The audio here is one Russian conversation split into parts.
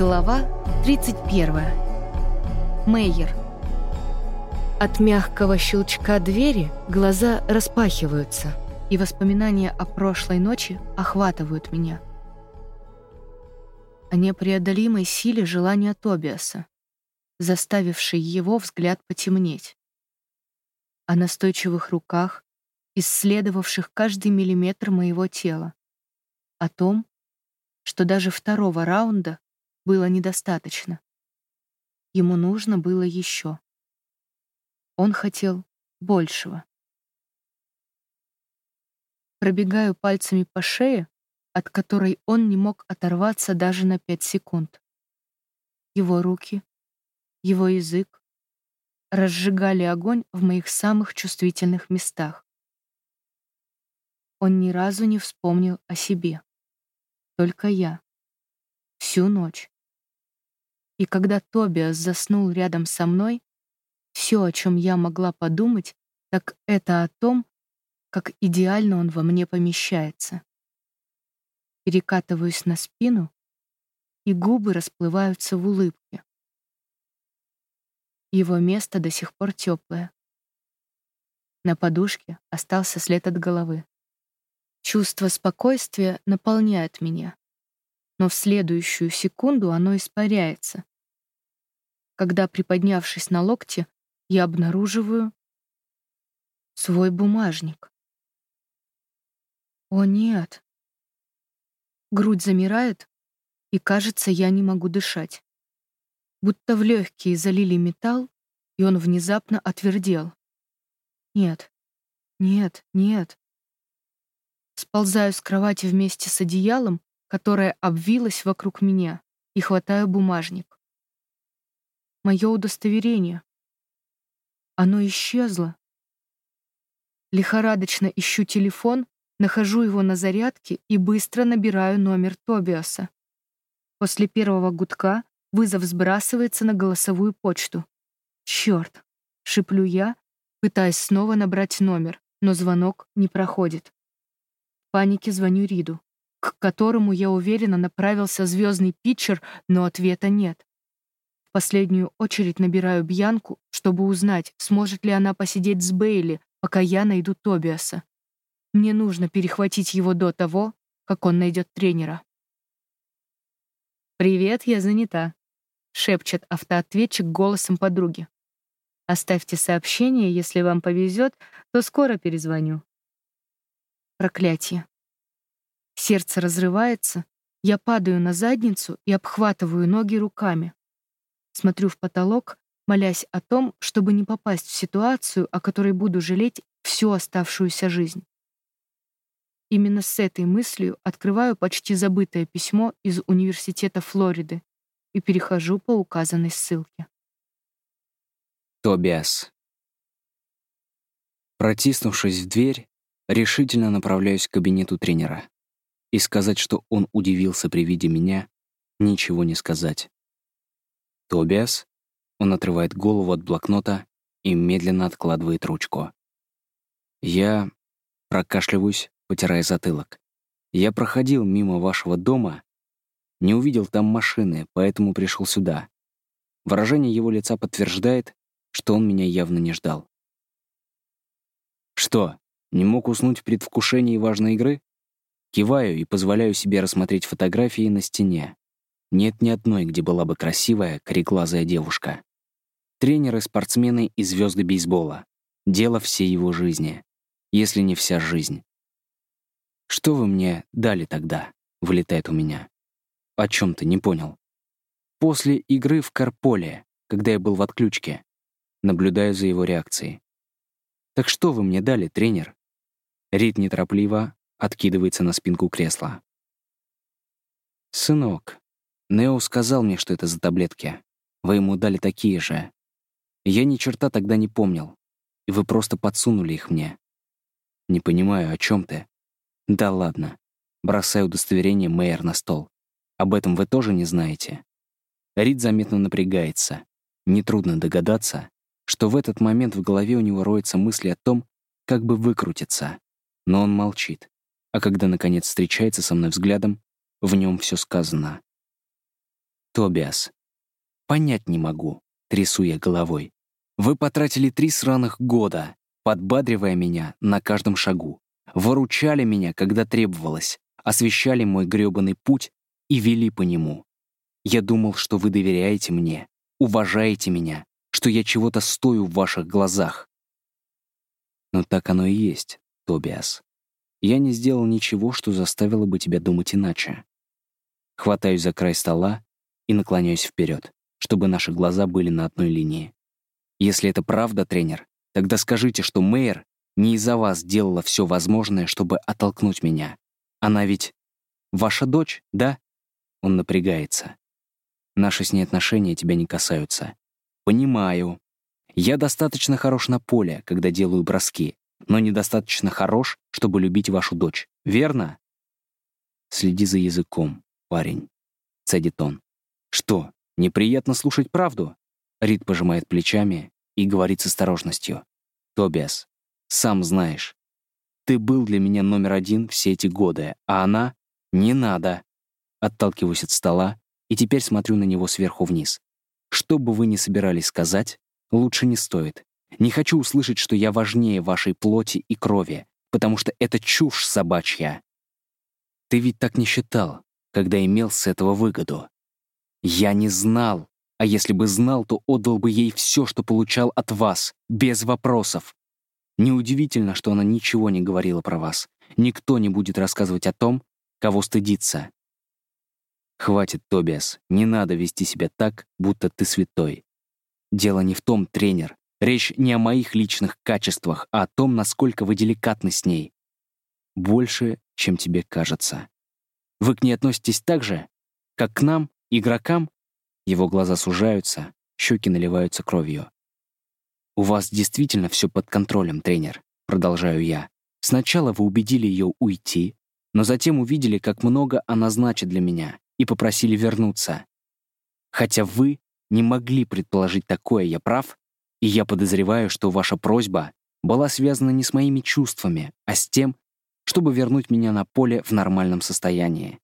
Глава 31. Мейер. От мягкого щелчка двери глаза распахиваются, и воспоминания о прошлой ночи охватывают меня. О непреодолимой силе желания Тобиаса, заставившей его взгляд потемнеть. О настойчивых руках, исследовавших каждый миллиметр моего тела. О том, что даже второго раунда было недостаточно. Ему нужно было еще. Он хотел большего. Пробегаю пальцами по шее, от которой он не мог оторваться даже на пять секунд. Его руки, его язык разжигали огонь в моих самых чувствительных местах. Он ни разу не вспомнил о себе. Только я. Всю ночь. И когда Тобиас заснул рядом со мной, все, о чем я могла подумать, так это о том, как идеально он во мне помещается. Перекатываюсь на спину, и губы расплываются в улыбке. Его место до сих пор теплое. На подушке остался след от головы. Чувство спокойствия наполняет меня, но в следующую секунду оно испаряется, когда, приподнявшись на локте, я обнаруживаю свой бумажник. О нет. Грудь замирает, и, кажется, я не могу дышать. Будто в легкие залили металл, и он внезапно отвердел. Нет, нет, нет. Сползаю с кровати вместе с одеялом, которое обвилось вокруг меня, и хватаю бумажник мое удостоверение. Оно исчезло. Лихорадочно ищу телефон, нахожу его на зарядке и быстро набираю номер Тобиаса. После первого гудка вызов сбрасывается на голосовую почту. Черт! шиплю я, пытаясь снова набрать номер, но звонок не проходит. В панике звоню Риду, к которому, я уверенно, направился звездный питчер, но ответа нет последнюю очередь набираю Бьянку, чтобы узнать, сможет ли она посидеть с Бейли, пока я найду Тобиаса. Мне нужно перехватить его до того, как он найдет тренера. «Привет, я занята», — шепчет автоответчик голосом подруги. «Оставьте сообщение, если вам повезет, то скоро перезвоню». Проклятие. Сердце разрывается, я падаю на задницу и обхватываю ноги руками. Смотрю в потолок, молясь о том, чтобы не попасть в ситуацию, о которой буду жалеть всю оставшуюся жизнь. Именно с этой мыслью открываю почти забытое письмо из Университета Флориды и перехожу по указанной ссылке. Тобиас. Протиснувшись в дверь, решительно направляюсь к кабинету тренера. И сказать, что он удивился при виде меня, ничего не сказать. «Тобиас?» Он отрывает голову от блокнота и медленно откладывает ручку. Я прокашливаюсь, потирая затылок. Я проходил мимо вашего дома, не увидел там машины, поэтому пришел сюда. Выражение его лица подтверждает, что он меня явно не ждал. Что, не мог уснуть в предвкушении важной игры? Киваю и позволяю себе рассмотреть фотографии на стене. Нет ни одной, где была бы красивая, кореглазая девушка. Тренеры, спортсмены и звезды бейсбола. Дело всей его жизни. Если не вся жизнь. «Что вы мне дали тогда?» — вылетает у меня. «О чем ты, не понял?» После игры в Карполе, когда я был в отключке, наблюдаю за его реакцией. «Так что вы мне дали, тренер?» Рид неторопливо откидывается на спинку кресла. «Сынок, Нео сказал мне, что это за таблетки. Вы ему дали такие же. Я ни черта тогда не помнил. И вы просто подсунули их мне. Не понимаю, о чем ты. Да ладно. Бросаю удостоверение Мэйер на стол. Об этом вы тоже не знаете. Рид заметно напрягается. Нетрудно догадаться, что в этот момент в голове у него роются мысли о том, как бы выкрутиться. Но он молчит. А когда, наконец, встречается со мной взглядом, в нем все сказано. Тобиас. Понять не могу, трясу я головой. Вы потратили три сраных года, подбадривая меня на каждом шагу, выручали меня, когда требовалось, освещали мой грёбаный путь и вели по нему. Я думал, что вы доверяете мне, уважаете меня, что я чего-то стою в ваших глазах. Но так оно и есть, Тобиас. Я не сделал ничего, что заставило бы тебя думать иначе. Хватаюсь за край стола и наклоняюсь вперед, чтобы наши глаза были на одной линии. Если это правда, тренер, тогда скажите, что Мэйр не из-за вас делала все возможное, чтобы оттолкнуть меня. Она ведь ваша дочь, да? Он напрягается. Наши с ней отношения тебя не касаются. Понимаю. Я достаточно хорош на поле, когда делаю броски, но недостаточно хорош, чтобы любить вашу дочь. Верно? Следи за языком, парень. Цедит он. Что, неприятно слушать правду? Рид пожимает плечами и говорит с осторожностью. Тобиас, сам знаешь, ты был для меня номер один все эти годы, а она — не надо. Отталкиваюсь от стола и теперь смотрю на него сверху вниз. Что бы вы ни собирались сказать, лучше не стоит. Не хочу услышать, что я важнее вашей плоти и крови, потому что это чушь собачья. Ты ведь так не считал, когда имел с этого выгоду. Я не знал, а если бы знал, то отдал бы ей все, что получал от вас, без вопросов. Неудивительно, что она ничего не говорила про вас. Никто не будет рассказывать о том, кого стыдиться. Хватит, Тобиас, не надо вести себя так, будто ты святой. Дело не в том, тренер. Речь не о моих личных качествах, а о том, насколько вы деликатны с ней. Больше, чем тебе кажется. Вы к ней относитесь так же, как к нам, игрокам? Его глаза сужаются, щеки наливаются кровью. «У вас действительно все под контролем, тренер», — продолжаю я. «Сначала вы убедили ее уйти, но затем увидели, как много она значит для меня, и попросили вернуться. Хотя вы не могли предположить такое, я прав? И я подозреваю, что ваша просьба была связана не с моими чувствами, а с тем, чтобы вернуть меня на поле в нормальном состоянии.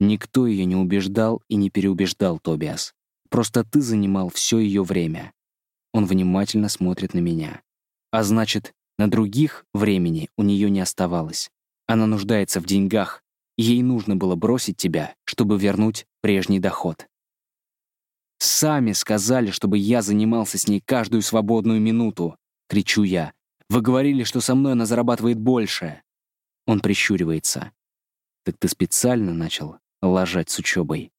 Никто ее не убеждал и не переубеждал, Тобиас. Просто ты занимал все ее время. Он внимательно смотрит на меня. А значит, на других времени у нее не оставалось. Она нуждается в деньгах, Ей нужно было бросить тебя, чтобы вернуть прежний доход. «Сами сказали, чтобы я занимался с ней каждую свободную минуту», — кричу я. «Вы говорили, что со мной она зарабатывает больше». Он прищуривается. «Так ты специально начал лажать с учебой?»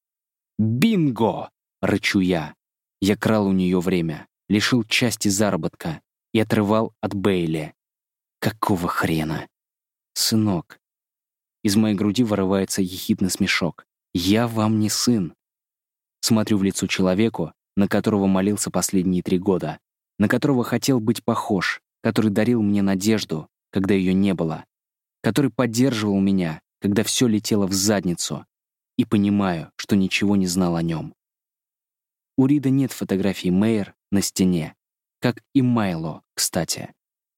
«Бинго!» — рычу я. Я крал у нее время, лишил части заработка и отрывал от Бейли. Какого хрена? Сынок, из моей груди вырывается ехидный смешок. «Я вам не сын». Смотрю в лицо человеку, на которого молился последние три года, на которого хотел быть похож, который дарил мне надежду, когда ее не было, который поддерживал меня, когда все летело в задницу, и понимаю, что ничего не знал о нем. У Рида нет фотографии Мэйр на стене, как и Майло, кстати.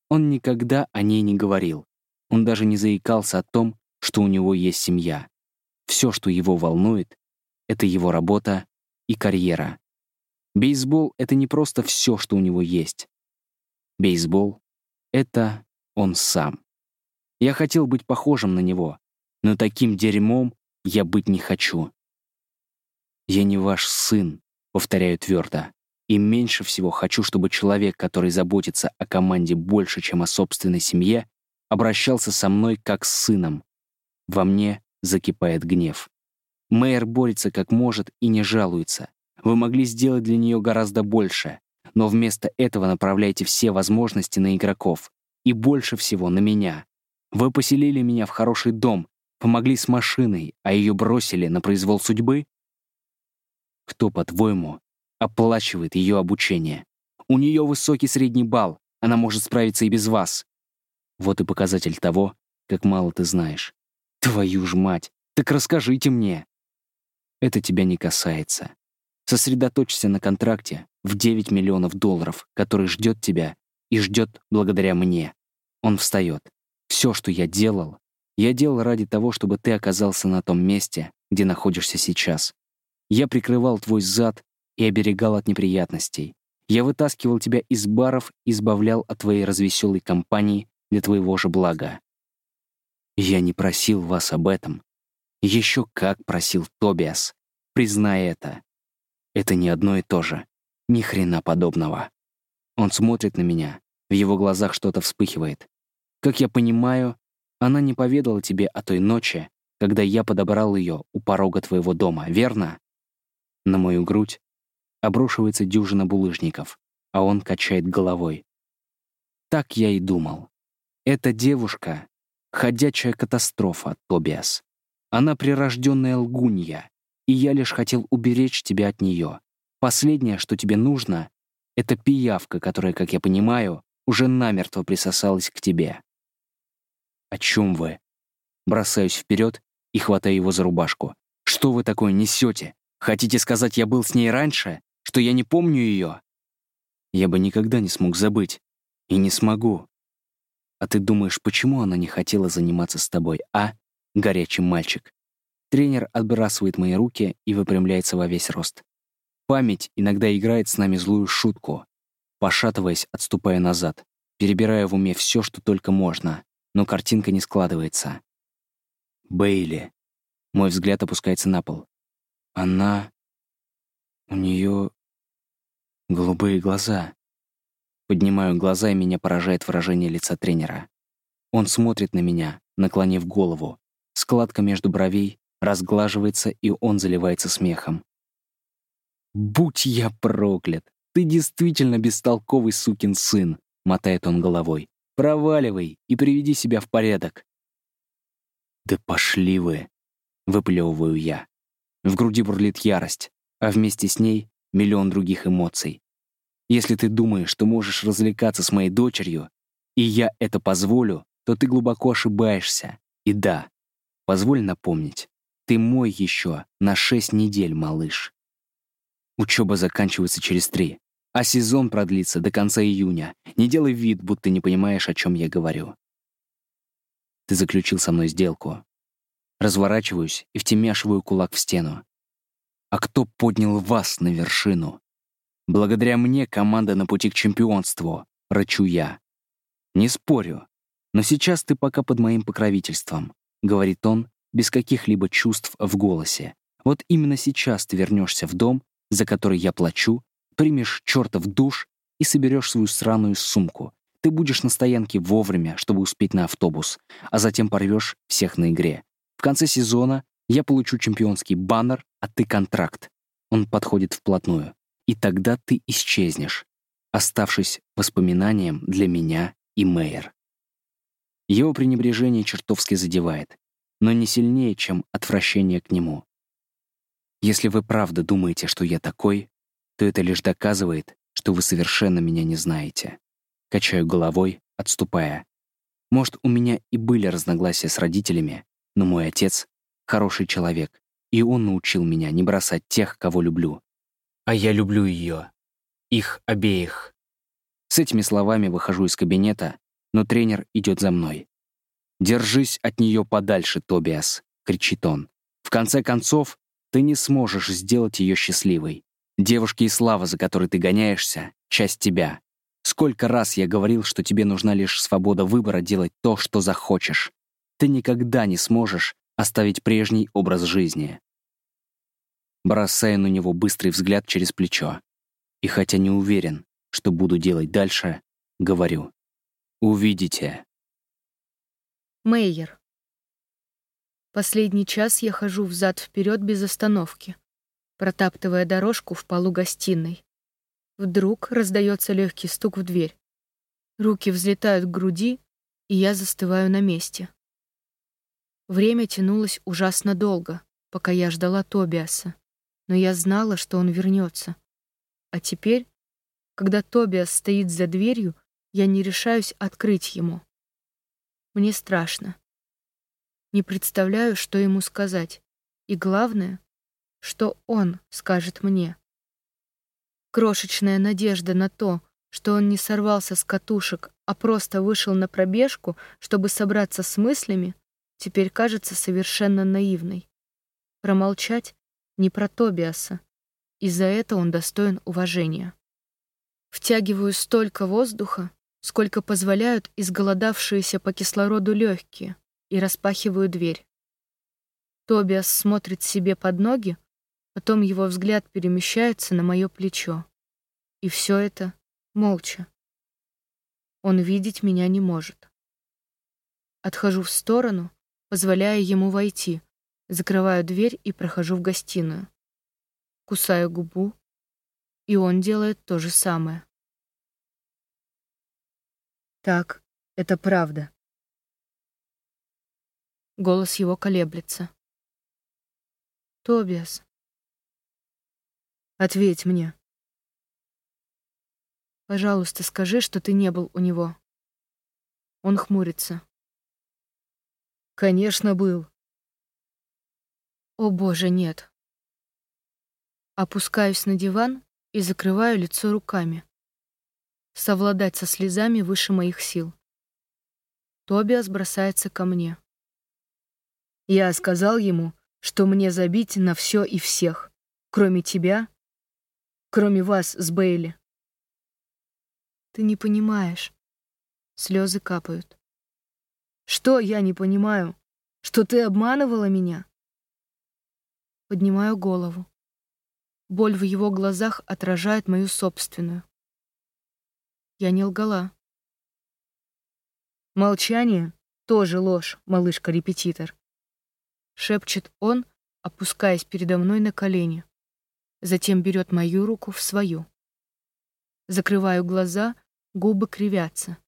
Он никогда о ней не говорил. Он даже не заикался о том, что у него есть семья. Все, что его волнует, это его работа и карьера. Бейсбол — это не просто все, что у него есть. Бейсбол — это он сам. Я хотел быть похожим на него, но таким дерьмом я быть не хочу. «Я не ваш сын», — повторяю твердо, и меньше всего хочу, чтобы человек, который заботится о команде больше, чем о собственной семье, обращался со мной как с сыном. Во мне закипает гнев. Мэйр борется как может и не жалуется. Вы могли сделать для нее гораздо больше, но вместо этого направляете все возможности на игроков. И больше всего на меня. Вы поселили меня в хороший дом, помогли с машиной, а ее бросили на произвол судьбы? Кто, по-твоему, оплачивает ее обучение? У нее высокий средний балл, она может справиться и без вас. Вот и показатель того, как мало ты знаешь. Твою ж мать! Так расскажите мне. Это тебя не касается. Сосредоточься на контракте в 9 миллионов долларов, который ждет тебя и ждет благодаря мне. Он встает. Все, что я делал, я делал ради того, чтобы ты оказался на том месте, где находишься сейчас. Я прикрывал твой зад и оберегал от неприятностей. Я вытаскивал тебя из баров и избавлял от твоей развеселой компании для твоего же блага. Я не просил вас об этом. Еще как просил Тобиас. Признай это. Это не одно и то же. Ни хрена подобного. Он смотрит на меня. В его глазах что-то вспыхивает. Как я понимаю, она не поведала тебе о той ночи, когда я подобрал ее у порога твоего дома, верно? На мою грудь обрушивается дюжина булыжников, а он качает головой. Так я и думал. Эта девушка — ходячая катастрофа, Тобиас. Она прирожденная лгунья, и я лишь хотел уберечь тебя от нее. Последнее, что тебе нужно, — это пиявка, которая, как я понимаю, уже намертво присосалась к тебе. «О чем вы?» Бросаюсь вперед и хватаю его за рубашку. «Что вы такое несете? Хотите сказать, я был с ней раньше? Что я не помню ее?» Я бы никогда не смог забыть. И не смогу. А ты думаешь, почему она не хотела заниматься с тобой, а, горячий мальчик? Тренер отбрасывает мои руки и выпрямляется во весь рост. Память иногда играет с нами злую шутку. Пошатываясь, отступая назад, перебирая в уме все, что только можно, но картинка не складывается. Бейли. Мой взгляд опускается на пол. Она... У нее голубые глаза. Поднимаю глаза, и меня поражает выражение лица тренера. Он смотрит на меня, наклонив голову. Складка между бровей разглаживается, и он заливается смехом. «Будь я проклят! Ты действительно бестолковый сукин сын!» — мотает он головой. «Проваливай и приведи себя в порядок!» «Да пошли вы!» — выплевываю я. В груди бурлит ярость, а вместе с ней миллион других эмоций. Если ты думаешь, что можешь развлекаться с моей дочерью, и я это позволю, то ты глубоко ошибаешься. И да, позволь напомнить, ты мой еще на шесть недель, малыш. Учеба заканчивается через три, а сезон продлится до конца июня. Не делай вид, будто не понимаешь, о чем я говорю. Ты заключил со мной сделку. Разворачиваюсь и втемяшиваю кулак в стену. А кто поднял вас на вершину? Благодаря мне команда на пути к чемпионству, рачу я. Не спорю, но сейчас ты пока под моим покровительством, говорит он, без каких-либо чувств в голосе. Вот именно сейчас ты вернешься в дом, за который я плачу, примешь чертов душ и соберешь свою сраную сумку, ты будешь на стоянке вовремя, чтобы успеть на автобус, а затем порвешь всех на игре. В конце сезона я получу чемпионский баннер, а ты контракт. Он подходит вплотную. И тогда ты исчезнешь, оставшись воспоминанием для меня и Мэйер. Его пренебрежение чертовски задевает, но не сильнее, чем отвращение к нему. Если вы правда думаете, что я такой, то это лишь доказывает, что вы совершенно меня не знаете. Качаю головой, отступая. Может, у меня и были разногласия с родителями, но мой отец — хороший человек, и он научил меня не бросать тех, кого люблю. А я люблю ее. Их обеих. С этими словами выхожу из кабинета, но тренер идет за мной. «Держись от нее подальше, Тобиас», — кричит он. «В конце концов, ты не сможешь сделать ее счастливой. Девушки и слава, за которой ты гоняешься, — часть тебя. Сколько раз я говорил, что тебе нужна лишь свобода выбора делать то, что захочешь. Ты никогда не сможешь оставить прежний образ жизни. Бросая на него быстрый взгляд через плечо. И хотя не уверен, что буду делать дальше, говорю. Увидите. Мейер. Последний час я хожу взад-вперед без остановки, протаптывая дорожку в полу гостиной. Вдруг раздается легкий стук в дверь. Руки взлетают к груди, и я застываю на месте. Время тянулось ужасно долго, пока я ждала Тобиаса, но я знала, что он вернется. А теперь, когда Тобиас стоит за дверью, я не решаюсь открыть ему. Мне страшно. Не представляю, что ему сказать. И главное, что он скажет мне. Крошечная надежда на то, что он не сорвался с катушек, а просто вышел на пробежку, чтобы собраться с мыслями, теперь кажется совершенно наивной. Промолчать Не про Тобиаса. И за это он достоин уважения. Втягиваю столько воздуха, сколько позволяют изголодавшиеся по кислороду легкие, и распахиваю дверь. Тобиас смотрит себе под ноги, потом его взгляд перемещается на мое плечо. И все это молча. Он видеть меня не может. Отхожу в сторону, позволяя ему войти, закрываю дверь и прохожу в гостиную. Кусаю губу, и он делает то же самое. Так, это правда. Голос его колеблется. Тобиас. Ответь мне. Пожалуйста, скажи, что ты не был у него. Он хмурится. Конечно, был. О боже, нет. Опускаюсь на диван и закрываю лицо руками. Совладать со слезами выше моих сил. Тобиас бросается ко мне. Я сказал ему, что мне забить на все и всех, кроме тебя, кроме вас с Бейли. Ты не понимаешь. Слезы капают. Что я не понимаю? Что ты обманывала меня? Поднимаю голову. Боль в его глазах отражает мою собственную. Я не лгала. Молчание — тоже ложь, малышка-репетитор. Шепчет он, опускаясь передо мной на колени. Затем берет мою руку в свою. Закрываю глаза, губы кривятся.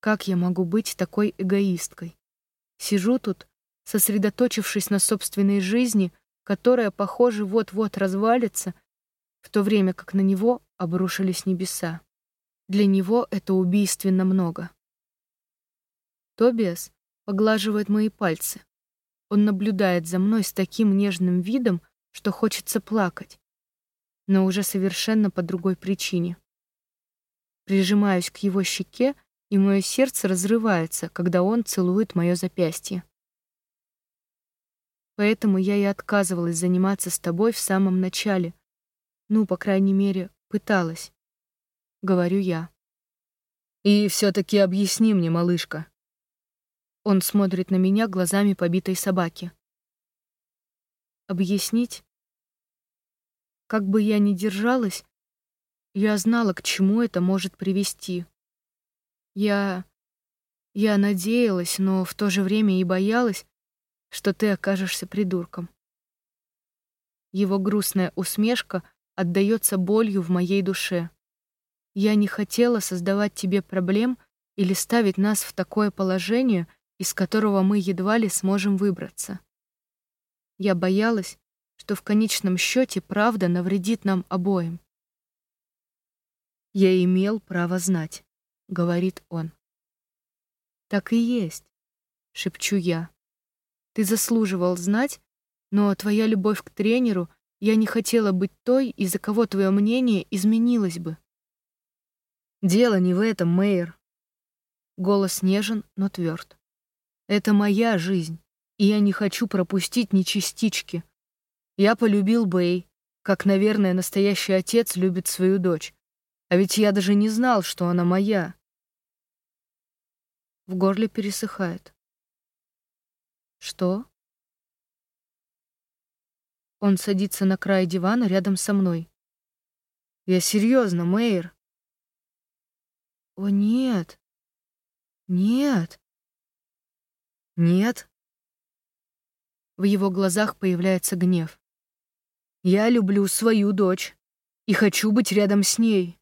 Как я могу быть такой эгоисткой? Сижу тут, сосредоточившись на собственной жизни, которая, похоже, вот-вот развалится, в то время как на него обрушились небеса. Для него это убийственно много. Тобиас поглаживает мои пальцы. Он наблюдает за мной с таким нежным видом, что хочется плакать, но уже совершенно по другой причине. Прижимаюсь к его щеке, и мое сердце разрывается, когда он целует мое запястье. Поэтому я и отказывалась заниматься с тобой в самом начале. Ну, по крайней мере, пыталась. — говорю я. «И все-таки объясни мне, малышка». Он смотрит на меня глазами побитой собаки. Объяснить? Как бы я ни держалась, я знала, к чему это может привести. Я... я надеялась, но в то же время и боялась, что ты окажешься придурком. Его грустная усмешка отдаётся болью в моей душе. Я не хотела создавать тебе проблем или ставить нас в такое положение, из которого мы едва ли сможем выбраться. Я боялась, что в конечном счете правда навредит нам обоим. «Я имел право знать», — говорит он. «Так и есть», — шепчу я. «Ты заслуживал знать, но твоя любовь к тренеру, я не хотела быть той, из-за кого твое мнение изменилось бы». Дело не в этом, Мэйр. Голос нежен, но тверд. Это моя жизнь, и я не хочу пропустить ни частички. Я полюбил Бэй, как, наверное, настоящий отец любит свою дочь. А ведь я даже не знал, что она моя. В горле пересыхает. Что? Он садится на край дивана рядом со мной. Я серьезно, Мэйр. О, нет. Нет. Нет. В его глазах появляется гнев. Я люблю свою дочь и хочу быть рядом с ней.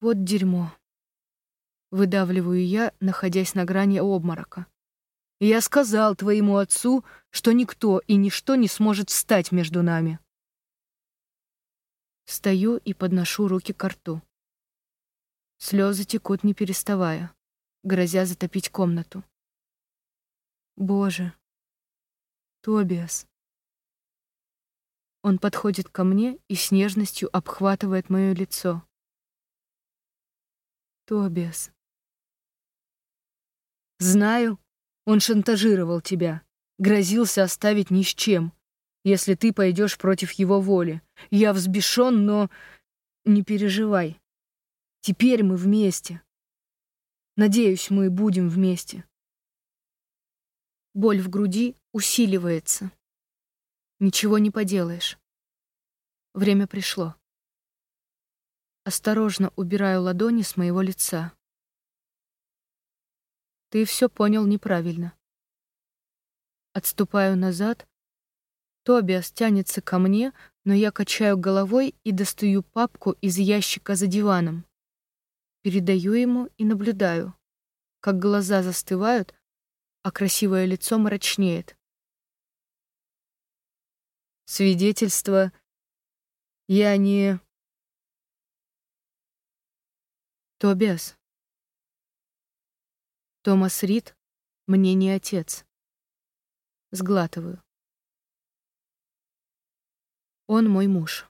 Вот дерьмо. Выдавливаю я, находясь на грани обморока. Я сказал твоему отцу, что никто и ничто не сможет встать между нами. Стою и подношу руки к рту. Слезы текут не переставая, грозя затопить комнату. Боже. Тобиас. Он подходит ко мне и с нежностью обхватывает мое лицо. Тобиас. Знаю, он шантажировал тебя. Грозился оставить ни с чем, если ты пойдешь против его воли. Я взбешен, но не переживай. Теперь мы вместе. Надеюсь, мы будем вместе. Боль в груди усиливается. Ничего не поделаешь. Время пришло. Осторожно убираю ладони с моего лица. Ты все понял неправильно. Отступаю назад. Тобиас тянется ко мне, но я качаю головой и достаю папку из ящика за диваном. Передаю ему и наблюдаю, как глаза застывают, а красивое лицо мрачнеет. Свидетельство я не... Тобиас. Томас Рид мне не отец. Сглатываю. Он мой муж.